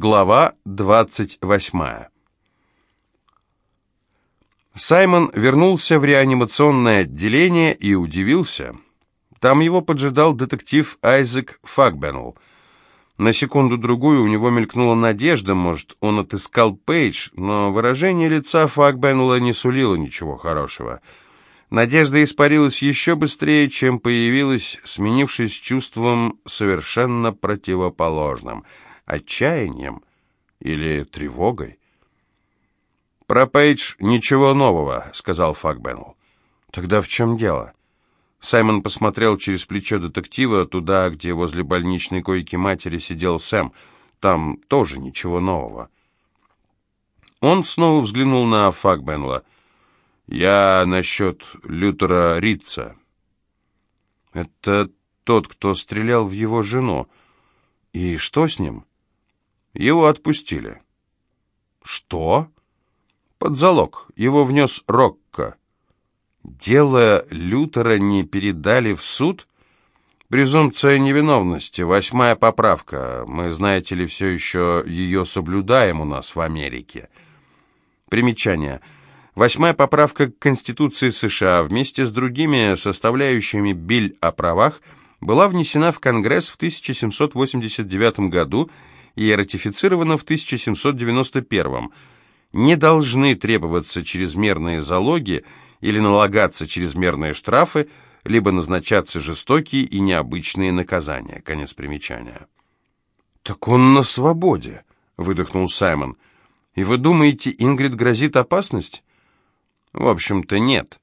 Глава 28. Саймон вернулся в реанимационное отделение и удивился. Там его поджидал детектив Айзек Фагбеннелл. На секунду-другую у него мелькнула надежда, может, он отыскал Пейдж, но выражение лица Фагбеннелла не сулило ничего хорошего. Надежда испарилась еще быстрее, чем появилась, сменившись чувством совершенно противоположным — отчаянием или тревогой. «Про Пейдж ничего нового», — сказал Факбеннелл. «Тогда в чем дело?» Саймон посмотрел через плечо детектива туда, где возле больничной койки матери сидел Сэм. Там тоже ничего нового. Он снова взглянул на Факбенла. «Я насчет Лютера Ритца». «Это тот, кто стрелял в его жену. И что с ним?» Его отпустили. Что? Под залог. Его внес Рокко. Дело Лютера не передали в суд? Презумпция невиновности, восьмая поправка. Мы, знаете ли, все еще ее соблюдаем у нас в Америке. Примечание. Восьмая поправка к Конституции США вместе с другими составляющими биль о правах была внесена в Конгресс в 1789 году и ратифицировано в 1791 не должны требоваться чрезмерные залоги или налагаться чрезмерные штрафы, либо назначаться жестокие и необычные наказания. Конец примечания. «Так он на свободе», — выдохнул Саймон. «И вы думаете, Ингрид грозит опасность?» «В общем-то, нет.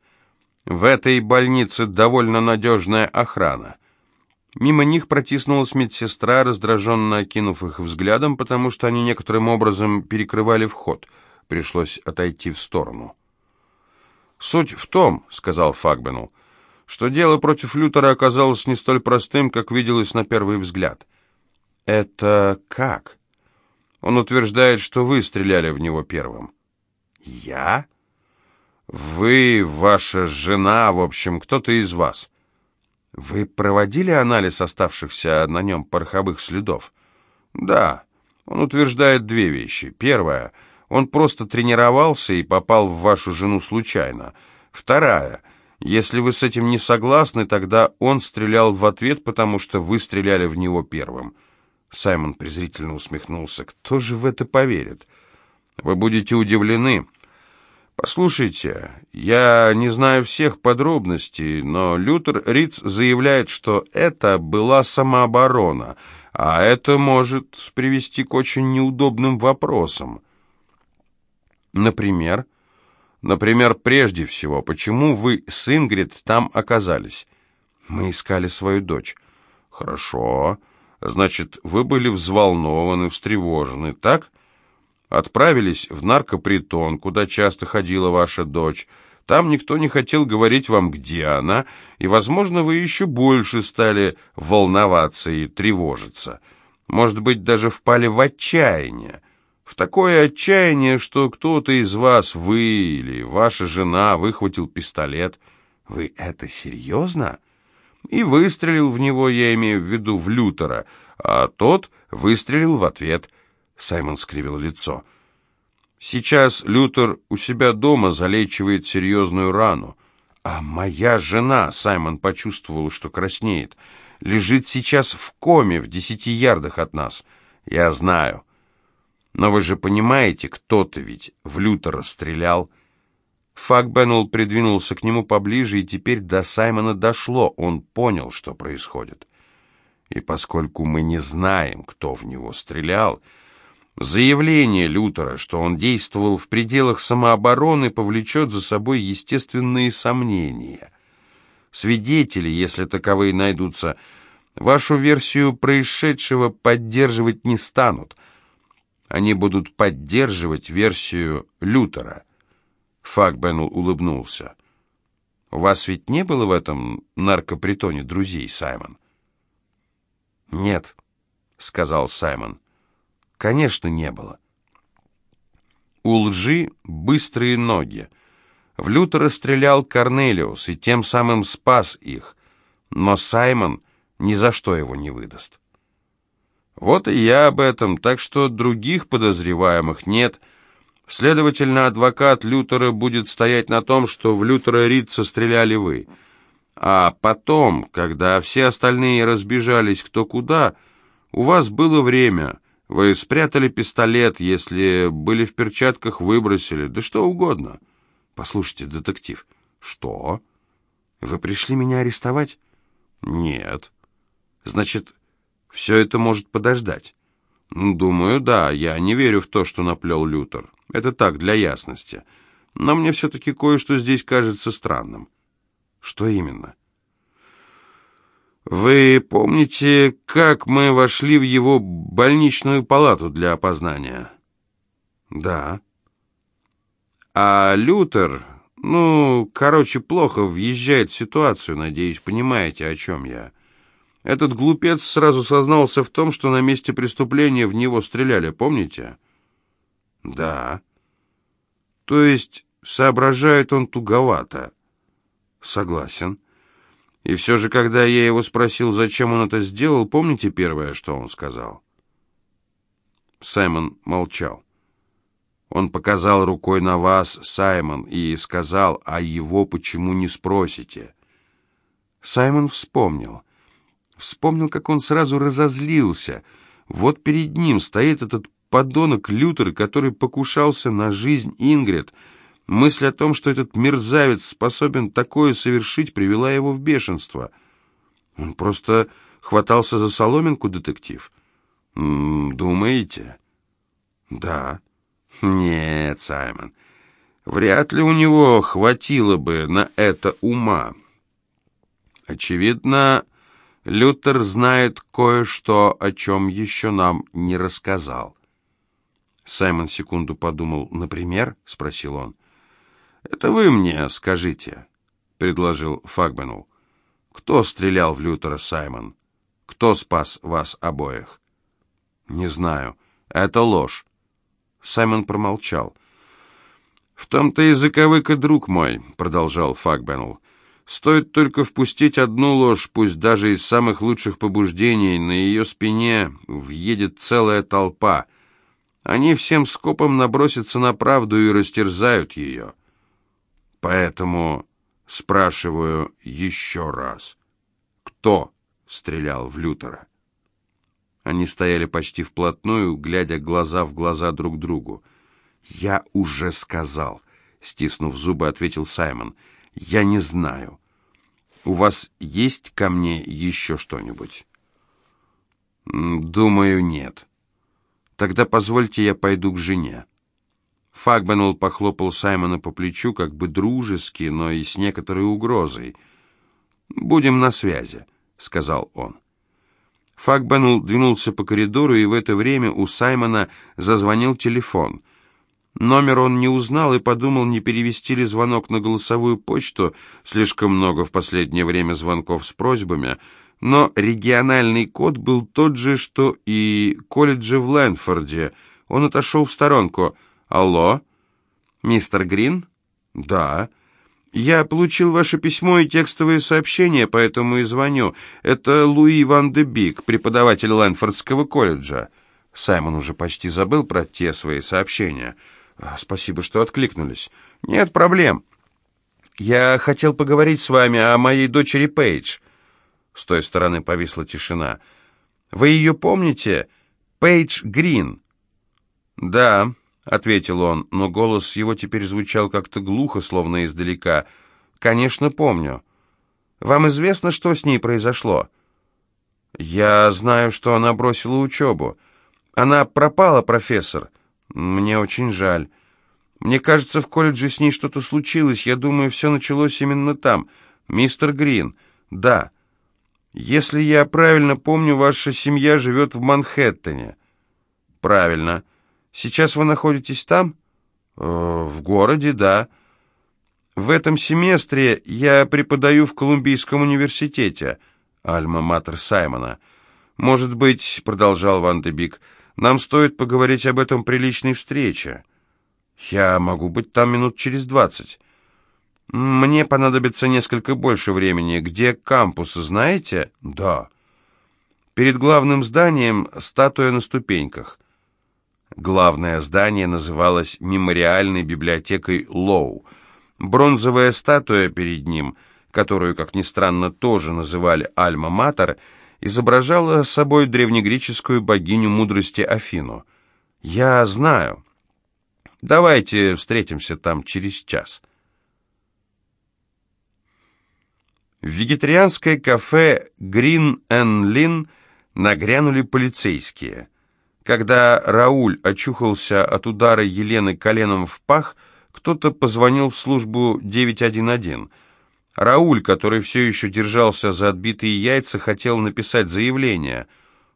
В этой больнице довольно надежная охрана. Мимо них протиснулась медсестра, раздраженно окинув их взглядом, потому что они некоторым образом перекрывали вход. Пришлось отойти в сторону. «Суть в том, — сказал Фагбенл, — что дело против Лютера оказалось не столь простым, как виделось на первый взгляд». «Это как?» Он утверждает, что вы стреляли в него первым. «Я?» «Вы, ваша жена, в общем, кто-то из вас». Вы проводили анализ оставшихся на нем пороховых следов? Да. Он утверждает две вещи. Первая. Он просто тренировался и попал в вашу жену случайно. Вторая. Если вы с этим не согласны, тогда он стрелял в ответ, потому что вы стреляли в него первым. Саймон презрительно усмехнулся. Кто же в это поверит? Вы будете удивлены. «Послушайте, я не знаю всех подробностей, но Лютер Риц заявляет, что это была самооборона, а это может привести к очень неудобным вопросам. Например? Например, прежде всего, почему вы с Ингрид там оказались? Мы искали свою дочь. Хорошо. Значит, вы были взволнованы, встревожены, так?» Отправились в наркопритон, куда часто ходила ваша дочь. Там никто не хотел говорить вам, где она, и, возможно, вы еще больше стали волноваться и тревожиться. Может быть, даже впали в отчаяние. В такое отчаяние, что кто-то из вас, вы или ваша жена, выхватил пистолет. Вы это серьезно? И выстрелил в него, я имею в виду, в Лютера, а тот выстрелил в ответ – Саймон скривил лицо. «Сейчас Лютер у себя дома залечивает серьезную рану. А моя жена, Саймон почувствовал, что краснеет, лежит сейчас в коме в десяти ярдах от нас. Я знаю. Но вы же понимаете, кто-то ведь в Лютера стрелял». Фак Беннелл придвинулся к нему поближе, и теперь до Саймона дошло. Он понял, что происходит. И поскольку мы не знаем, кто в него стрелял, Заявление Лютера, что он действовал в пределах самообороны, повлечет за собой естественные сомнения. Свидетели, если таковые найдутся, вашу версию происшедшего поддерживать не станут. Они будут поддерживать версию Лютера. Факбенл улыбнулся. «У вас ведь не было в этом наркопритоне друзей, Саймон?» «Нет», — сказал Саймон. Конечно, не было. У лжи быстрые ноги. В Лютера стрелял Корнелиус и тем самым спас их, но Саймон ни за что его не выдаст. Вот и я об этом, так что других подозреваемых нет. Следовательно, адвокат Лютера будет стоять на том, что в Лютера Ридца стреляли вы. А потом, когда все остальные разбежались кто куда, у вас было время. Вы спрятали пистолет, если были в перчатках, выбросили, да что угодно. Послушайте, детектив. Что? Вы пришли меня арестовать? Нет. Значит, все это может подождать. Думаю, да, я не верю в то, что наплел Лютер. Это так, для ясности. Но мне все-таки кое-что здесь кажется странным. Что именно? Вы помните, как мы вошли в его больничную палату для опознания? Да. А Лютер, ну, короче, плохо въезжает в ситуацию, надеюсь, понимаете, о чем я. Этот глупец сразу сознался в том, что на месте преступления в него стреляли, помните? Да. То есть соображает он туговато. Согласен. И все же, когда я его спросил, зачем он это сделал, помните первое, что он сказал? Саймон молчал. Он показал рукой на вас, Саймон, и сказал, а его почему не спросите? Саймон вспомнил. Вспомнил, как он сразу разозлился. Вот перед ним стоит этот подонок Лютер, который покушался на жизнь Ингрид. Мысль о том, что этот мерзавец способен такое совершить, привела его в бешенство. Он просто хватался за соломинку, детектив. «Думаете?» «Да». «Нет, Саймон, вряд ли у него хватило бы на это ума. Очевидно, Лютер знает кое-что, о чем еще нам не рассказал. Саймон секунду подумал. «Например?» — спросил он. «Это вы мне скажите», — предложил Фагбенул. «Кто стрелял в Лютера, Саймон? Кто спас вас обоих?» «Не знаю. Это ложь». Саймон промолчал. «В том-то и заковыка, друг мой», — продолжал Фагбенул. Стоит только впустить одну ложь, пусть даже из самых лучших побуждений, на ее спине въедет целая толпа. Они всем скопом набросятся на правду и растерзают ее. Поэтому спрашиваю еще раз, кто стрелял в Лютера? Они стояли почти вплотную, глядя глаза в глаза друг другу. «Я уже сказал», — стиснув зубы, ответил Саймон, — я не знаю. У вас есть ко мне еще что-нибудь? Думаю, нет. Тогда позвольте я пойду к жене. Фагбенул похлопал Саймона по плечу, как бы дружески, но и с некоторой угрозой. «Будем на связи», — сказал он. Фагбенул двинулся по коридору, и в это время у Саймона зазвонил телефон — Номер он не узнал и подумал, не перевести ли звонок на голосовую почту, слишком много в последнее время звонков с просьбами, но региональный код был тот же, что и колледжи в Лэнфорде. Он отошел в сторонку. «Алло? Мистер Грин?» «Да». «Я получил ваше письмо и текстовые сообщения, поэтому и звоню. Это Луи Ван де Бик, преподаватель Лэнфордского колледжа». Саймон уже почти забыл про те свои сообщения. А, «Спасибо, что откликнулись. Нет проблем. Я хотел поговорить с вами о моей дочери Пейдж». С той стороны повисла тишина. «Вы ее помните? Пейдж Грин?» «Да», — ответил он, но голос его теперь звучал как-то глухо, словно издалека. «Конечно, помню. Вам известно, что с ней произошло?» «Я знаю, что она бросила учебу. Она пропала, профессор. Мне очень жаль. Мне кажется, в колледже с ней что-то случилось. Я думаю, все началось именно там. Мистер Грин. Да. Если я правильно помню, ваша семья живет в Манхэттене. Правильно. Сейчас вы находитесь там? Э, в городе, да. В этом семестре я преподаю в Колумбийском университете. Альма-матер Саймона. Может быть, продолжал Ван де Бик, — нам стоит поговорить об этом при личной встрече. Я могу быть там минут через двадцать. Мне понадобится несколько больше времени. Где кампус, знаете? Да. Перед главным зданием статуя на ступеньках. Главное здание называлось Мемориальной библиотекой Лоу. Бронзовая статуя перед ним, которую, как ни странно, тоже называли Альма-Матер, изображала собой древнегреческую богиню мудрости Афину. «Я знаю. Давайте встретимся там через час». В вегетарианское кафе «Грин Эн Лин» нагрянули полицейские. Когда Рауль очухался от удара Елены коленом в пах, кто-то позвонил в службу 911. Рауль, который все еще держался за отбитые яйца, хотел написать заявление.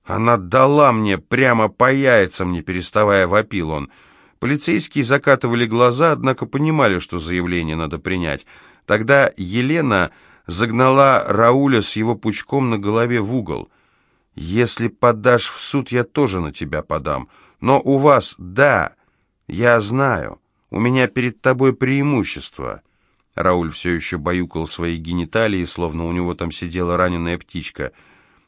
«Она дала мне прямо по яйцам, не переставая вопил он». Полицейские закатывали глаза, однако понимали, что заявление надо принять. Тогда Елена загнала Рауля с его пучком на голове в угол. «Если подашь в суд, я тоже на тебя подам. Но у вас, да, я знаю, у меня перед тобой преимущество». Рауль все еще баюкал свои гениталии, словно у него там сидела раненая птичка.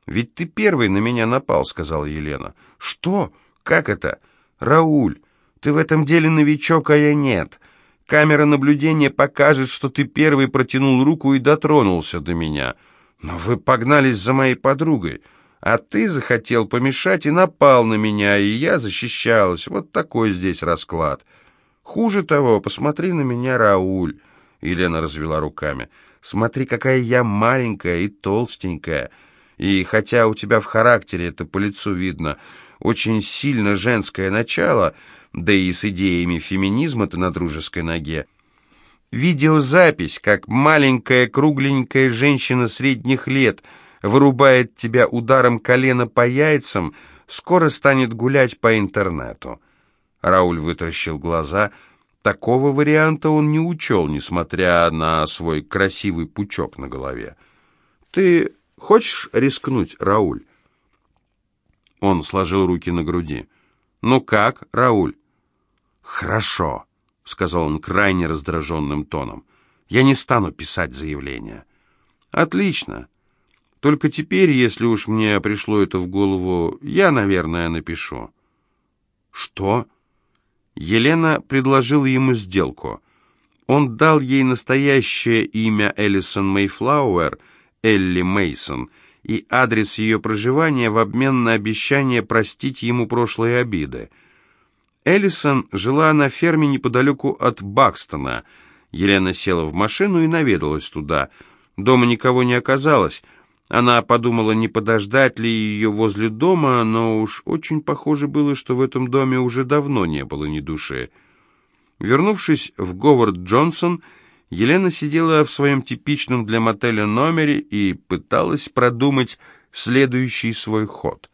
«Ведь ты первый на меня напал», — сказала Елена. «Что? Как это? Рауль, ты в этом деле новичок, а я нет. Камера наблюдения покажет, что ты первый протянул руку и дотронулся до меня. Но вы погнались за моей подругой, а ты захотел помешать и напал на меня, и я защищалась. Вот такой здесь расклад. Хуже того, посмотри на меня, Рауль. Елена развела руками. Смотри, какая я маленькая и толстенькая. И хотя у тебя в характере это по лицу видно, очень сильно женское начало — да и с идеями феминизма ты на дружеской ноге. Видеозапись, как маленькая кругленькая женщина средних лет вырубает тебя ударом колена по яйцам, скоро станет гулять по интернету. Рауль вытаращил глаза. Такого варианта он не учел, несмотря на свой красивый пучок на голове. «Ты хочешь рискнуть, Рауль?» Он сложил руки на груди. «Ну как, Рауль?» «Хорошо», — сказал он крайне раздраженным тоном. «Я не стану писать заявление». «Отлично. Только теперь, если уж мне пришло это в голову, я, наверное, напишу». «Что?» Елена предложила ему сделку. Он дал ей настоящее имя Эллисон Мейфлауэр, Элли Мейсон, и адрес ее проживания в обмен на обещание простить ему прошлые обиды. Эллисон жила на ферме неподалеку от Бакстона. Елена села в машину и наведалась туда. Дома никого не оказалось. Она подумала, не подождать ли ее возле дома, но уж очень похоже было, что в этом доме уже давно не было ни души. Вернувшись в Говард Джонсон, Елена сидела в своем типичном для мотеля номере и пыталась продумать следующий свой ход.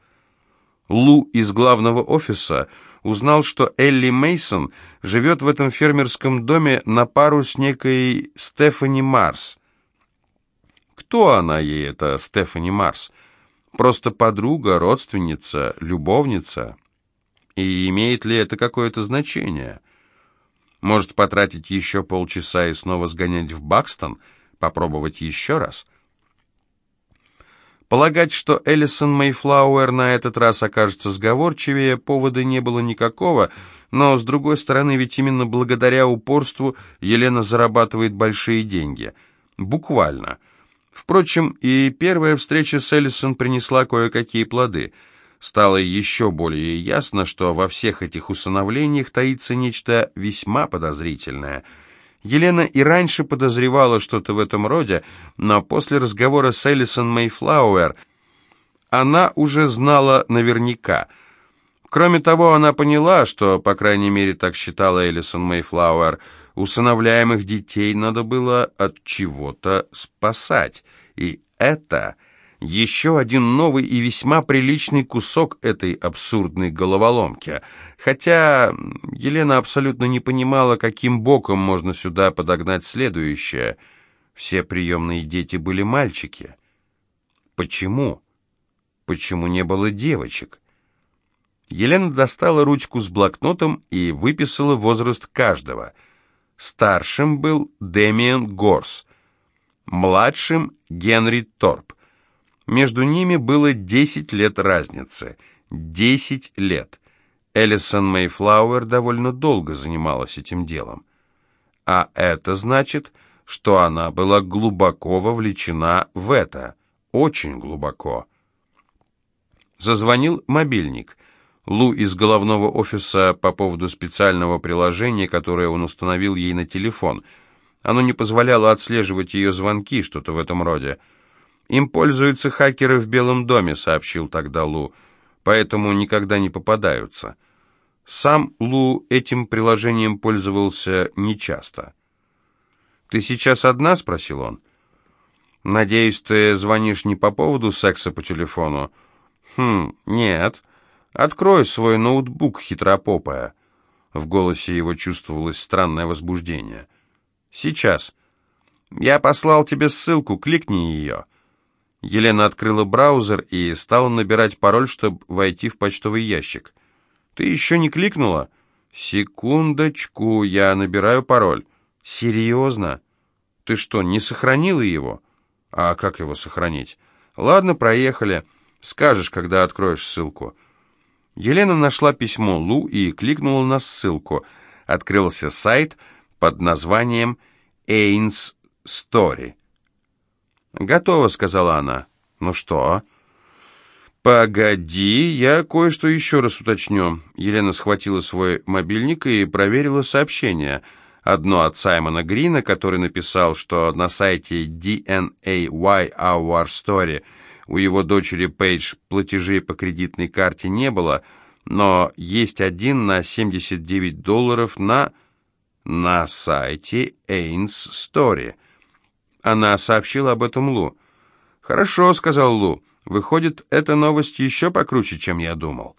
Лу из главного офиса – узнал, что Элли Мейсон живет в этом фермерском доме на пару с некой Стефани Марс. Кто она ей, эта Стефани Марс? Просто подруга, родственница, любовница? И имеет ли это какое-то значение? Может, потратить еще полчаса и снова сгонять в Бакстон, попробовать еще раз – Полагать, что Эллисон Мейфлауэр на этот раз окажется сговорчивее, повода не было никакого, но, с другой стороны, ведь именно благодаря упорству Елена зарабатывает большие деньги. Буквально. Впрочем, и первая встреча с Эллисон принесла кое-какие плоды. Стало еще более ясно, что во всех этих усыновлениях таится нечто весьма подозрительное – Елена и раньше подозревала что-то в этом роде, но после разговора с Элисон Мейфлауэр она уже знала наверняка. Кроме того, она поняла, что, по крайней мере, так считала Элисон Мейфлауэр, усыновляемых детей надо было от чего-то спасать. И это еще один новый и весьма приличный кусок этой абсурдной головоломки. Хотя Елена абсолютно не понимала, каким боком можно сюда подогнать следующее. Все приемные дети были мальчики. Почему? Почему не было девочек? Елена достала ручку с блокнотом и выписала возраст каждого. Старшим был Демиан Горс, младшим — Генри Торп. Между ними было 10 лет разницы. 10 лет. Элисон Мейфлауэр довольно долго занималась этим делом. А это значит, что она была глубоко вовлечена в это. Очень глубоко. Зазвонил мобильник. Лу из головного офиса по поводу специального приложения, которое он установил ей на телефон. Оно не позволяло отслеживать ее звонки, что-то в этом роде. «Им пользуются хакеры в Белом доме», — сообщил тогда Лу, «поэтому никогда не попадаются». Сам Лу этим приложением пользовался нечасто. «Ты сейчас одна?» — спросил он. «Надеюсь, ты звонишь не по поводу секса по телефону?» «Хм, нет. Открой свой ноутбук, хитропопая». В голосе его чувствовалось странное возбуждение. «Сейчас. Я послал тебе ссылку, кликни ее». Елена открыла браузер и стала набирать пароль, чтобы войти в почтовый ящик. «Ты еще не кликнула?» «Секундочку, я набираю пароль». «Серьезно? Ты что, не сохранила его?» «А как его сохранить?» «Ладно, проехали. Скажешь, когда откроешь ссылку». Елена нашла письмо Лу и кликнула на ссылку. Открылся сайт под названием «Эйнс Story». «Готово», — сказала она. «Ну что?» «Погоди, я кое-что еще раз уточню». Елена схватила свой мобильник и проверила сообщение. Одно от Саймона Грина, который написал, что на сайте DNAY Our Story у его дочери Пейдж платежей по кредитной карте не было, но есть один на 79 долларов на... на сайте Ains Story. Она сообщила об этом Лу. «Хорошо», — сказал Лу. «Выходит, эта новость еще покруче, чем я думал».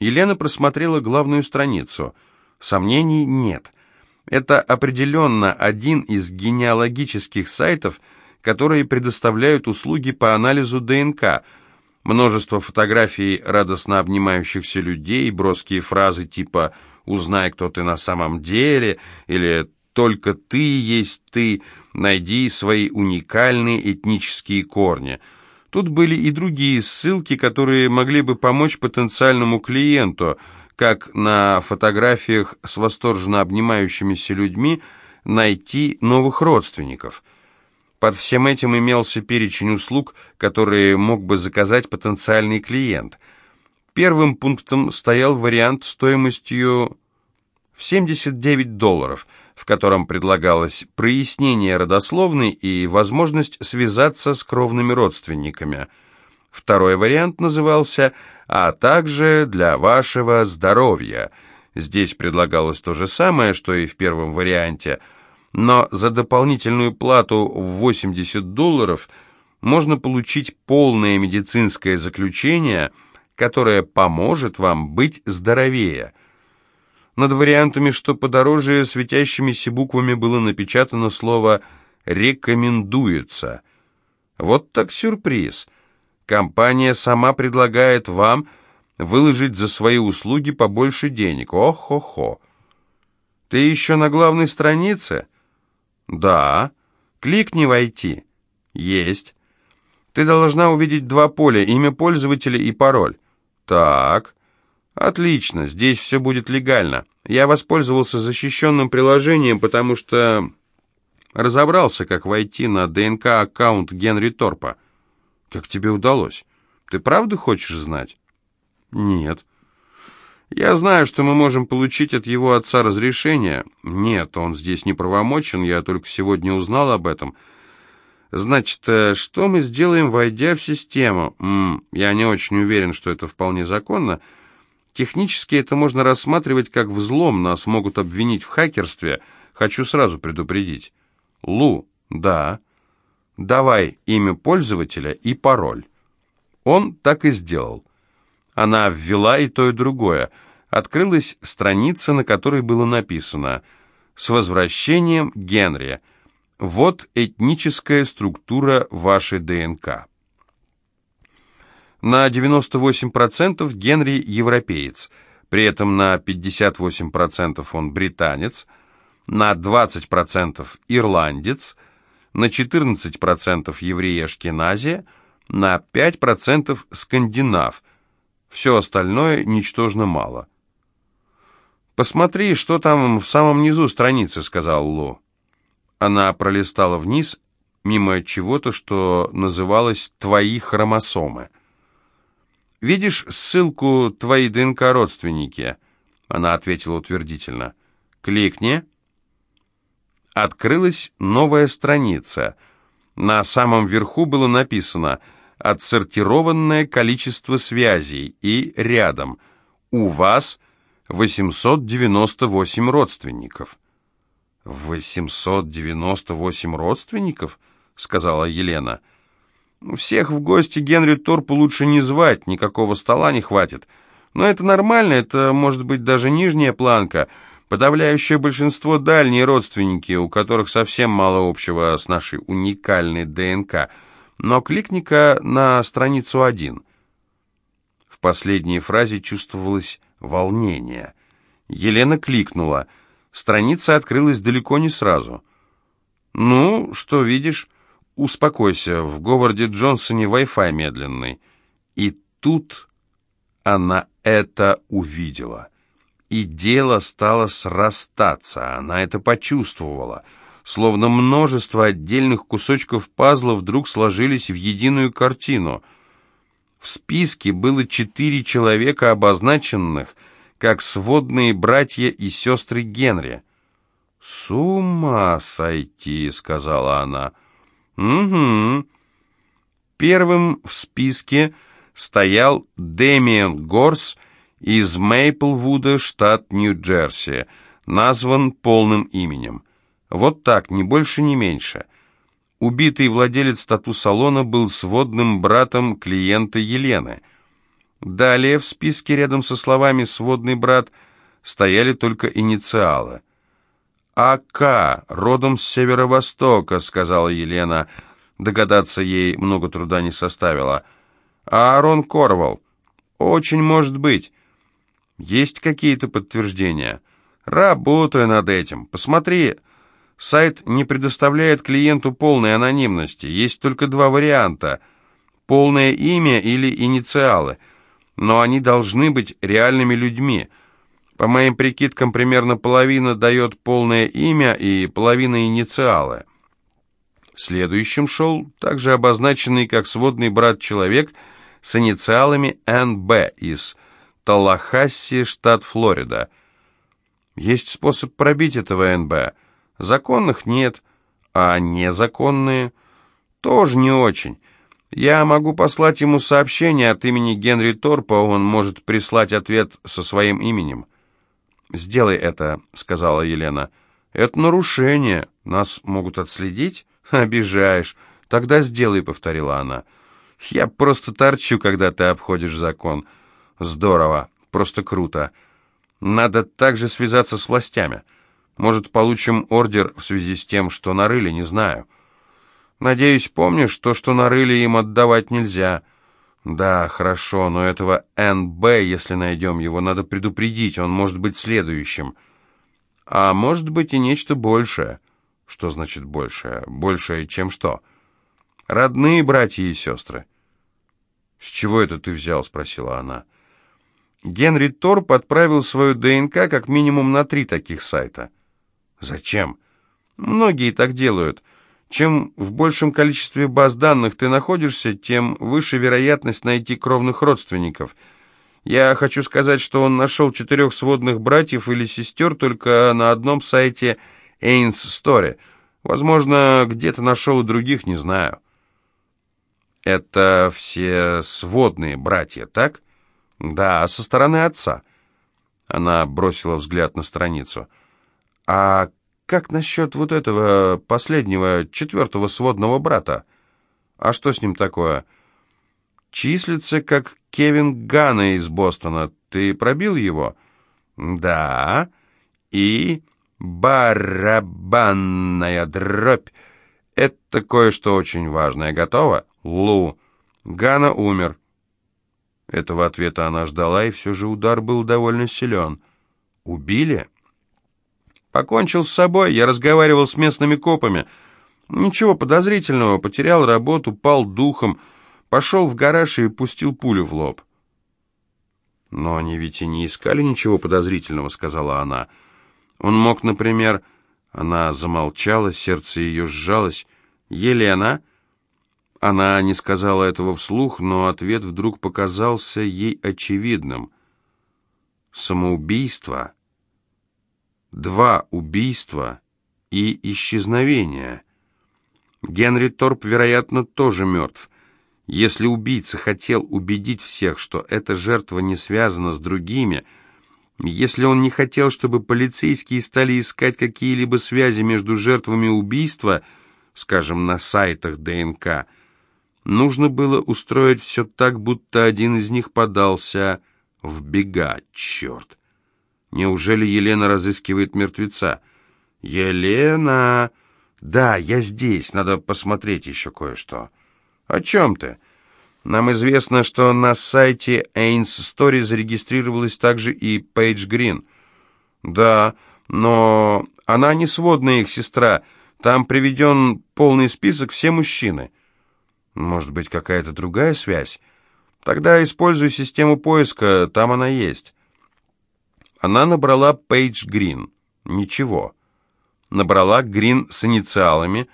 Елена просмотрела главную страницу. Сомнений нет. Это определенно один из генеалогических сайтов, которые предоставляют услуги по анализу ДНК. Множество фотографий радостно обнимающихся людей, броские фразы типа «Узнай, кто ты на самом деле» или «Только ты есть ты», найди свои уникальные этнические корни. Тут были и другие ссылки, которые могли бы помочь потенциальному клиенту, как на фотографиях с восторженно обнимающимися людьми, найти новых родственников. Под всем этим имелся перечень услуг, которые мог бы заказать потенциальный клиент. Первым пунктом стоял вариант стоимостью в 79 долларов – в котором предлагалось прояснение родословной и возможность связаться с кровными родственниками. Второй вариант назывался «А также для вашего здоровья». Здесь предлагалось то же самое, что и в первом варианте, но за дополнительную плату в 80 долларов можно получить полное медицинское заключение, которое поможет вам быть здоровее – над вариантами, что подороже, светящимися буквами было напечатано слово «рекомендуется». Вот так сюрприз. Компания сама предлагает вам выложить за свои услуги побольше денег. Ох-хо-хо. Ты еще на главной странице? Да. Кликни «Войти». Есть. Ты должна увидеть два поля, имя пользователя и пароль. Так. Отлично, здесь все будет легально. Я воспользовался защищенным приложением, потому что разобрался, как войти на ДНК-аккаунт Генри Торпа. Как тебе удалось? Ты правда хочешь знать? Нет. Я знаю, что мы можем получить от его отца разрешение. Нет, он здесь не правомочен, я только сегодня узнал об этом. Значит, э, что мы сделаем, войдя в систему? М -м, я не очень уверен, что это вполне законно. Технически это можно рассматривать как взлом, нас могут обвинить в хакерстве. Хочу сразу предупредить. Лу, да. Давай имя пользователя и пароль. Он так и сделал. Она ввела и то, и другое. Открылась страница, на которой было написано «С возвращением Генри. Вот этническая структура вашей ДНК». На 98% Генри европеец, при этом на 58% он британец, на 20% ирландец, на 14% еврей Ашкеназия, на 5% скандинав. Все остальное ничтожно мало. «Посмотри, что там в самом низу страницы», — сказал Лу. Она пролистала вниз, мимо чего-то, что называлось «твои хромосомы». «Видишь ссылку «Твои ДНК-родственники»?» Она ответила утвердительно. «Кликни». Открылась новая страница. На самом верху было написано «Отсортированное количество связей» и рядом «У вас 898 родственников». «898 родственников?» — сказала Елена. «Всех в гости Генри Торпу лучше не звать, никакого стола не хватит. Но это нормально, это может быть даже нижняя планка. Подавляющее большинство дальние родственники, у которых совсем мало общего с нашей уникальной ДНК. Но кликни-ка на страницу один». В последней фразе чувствовалось волнение. Елена кликнула — Страница открылась далеко не сразу. «Ну, что видишь? Успокойся, в Говарде Джонсоне Wi-Fi медленный». И тут она это увидела. И дело стало срастаться, она это почувствовала. Словно множество отдельных кусочков пазла вдруг сложились в единую картину. В списке было четыре человека обозначенных — как сводные братья и сестры Генри. «С ума сойти», — сказала она. «Угу». Первым в списке стоял Дэмиен Горс из Мейплвуда, штат Нью-Джерси, назван полным именем. Вот так, ни больше, ни меньше. Убитый владелец тату-салона был сводным братом клиента Елены. Далее в списке рядом со словами «сводный брат» стояли только инициалы. «АК, родом с северо-востока», — сказала Елена. Догадаться ей много труда не составило. «Аарон Корвал. Очень может быть. Есть какие-то подтверждения?» «Работаю над этим. Посмотри». Сайт не предоставляет клиенту полной анонимности. Есть только два варианта. Полное имя или инициалы — но они должны быть реальными людьми. По моим прикидкам, примерно половина дает полное имя и половина инициалы. Следующим шел также обозначенный как сводный брат человек с инициалами НБ из Таллахасси, штат Флорида. Есть способ пробить этого НБ. Законных нет, а незаконные тоже не очень. Я могу послать ему сообщение от имени Генри Торпа, он может прислать ответ со своим именем. «Сделай это», — сказала Елена. «Это нарушение. Нас могут отследить?» «Обижаешь. Тогда сделай», — повторила она. «Я просто торчу, когда ты обходишь закон. Здорово. Просто круто. Надо также связаться с властями. Может, получим ордер в связи с тем, что нарыли, не знаю». Надеюсь, помнишь, то, что нарыли им отдавать нельзя. Да, хорошо, но этого НБ, если найдем его, надо предупредить, он может быть следующим. А может быть и нечто большее. Что значит большее? Большее, чем что? Родные братья и сестры. «С чего это ты взял?» — спросила она. Генри Торп отправил свою ДНК как минимум на три таких сайта. «Зачем?» «Многие так делают». Чем в большем количестве баз данных ты находишься, тем выше вероятность найти кровных родственников. Я хочу сказать, что он нашел четырех сводных братьев или сестер только на одном сайте Ains Story. Возможно, где-то нашел и других, не знаю. Это все сводные братья, так? Да, со стороны отца. Она бросила взгляд на страницу. А как насчет вот этого последнего, четвертого сводного брата? А что с ним такое? Числится как Кевин Ганна из Бостона. Ты пробил его? Да. И барабанная дробь. Это кое-что очень важное. Готово? Лу. Гана умер. Этого ответа она ждала, и все же удар был довольно силен. Убили? Покончил с собой, я разговаривал с местными копами. Ничего подозрительного, потерял работу, пал духом. Пошел в гараж и пустил пулю в лоб. «Но они ведь и не искали ничего подозрительного», — сказала она. «Он мог, например...» Она замолчала, сердце ее сжалось. «Елена?» Она не сказала этого вслух, но ответ вдруг показался ей очевидным. Самоубийство, два убийства и исчезновение. Генри Торп, вероятно, тоже мертв. Если убийца хотел убедить всех, что эта жертва не связана с другими, если он не хотел, чтобы полицейские стали искать какие-либо связи между жертвами убийства, скажем, на сайтах ДНК, Нужно было устроить все так, будто один из них подался в бега, черт. Неужели Елена разыскивает мертвеца? «Елена!» «Да, я здесь, надо посмотреть еще кое-что». «О чем ты?» «Нам известно, что на сайте Эйнс Story зарегистрировалась также и Пейдж Грин». «Да, но она не сводная их сестра. Там приведен полный список все мужчины». Может быть, какая-то другая связь? Тогда используй систему поиска, там она есть. Она набрала Пейдж Грин. Ничего. Набрала Грин с инициалами.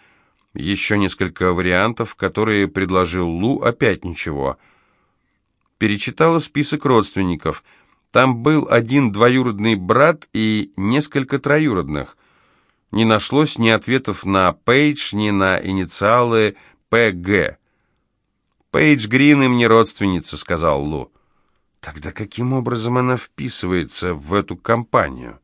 Еще несколько вариантов, которые предложил Лу, опять ничего. Перечитала список родственников. Там был один двоюродный брат и несколько троюродных. Не нашлось ни ответов на Пейдж, ни на инициалы ПГ. «Пейдж Грин им не родственница», — сказал Лу. «Тогда каким образом она вписывается в эту компанию?»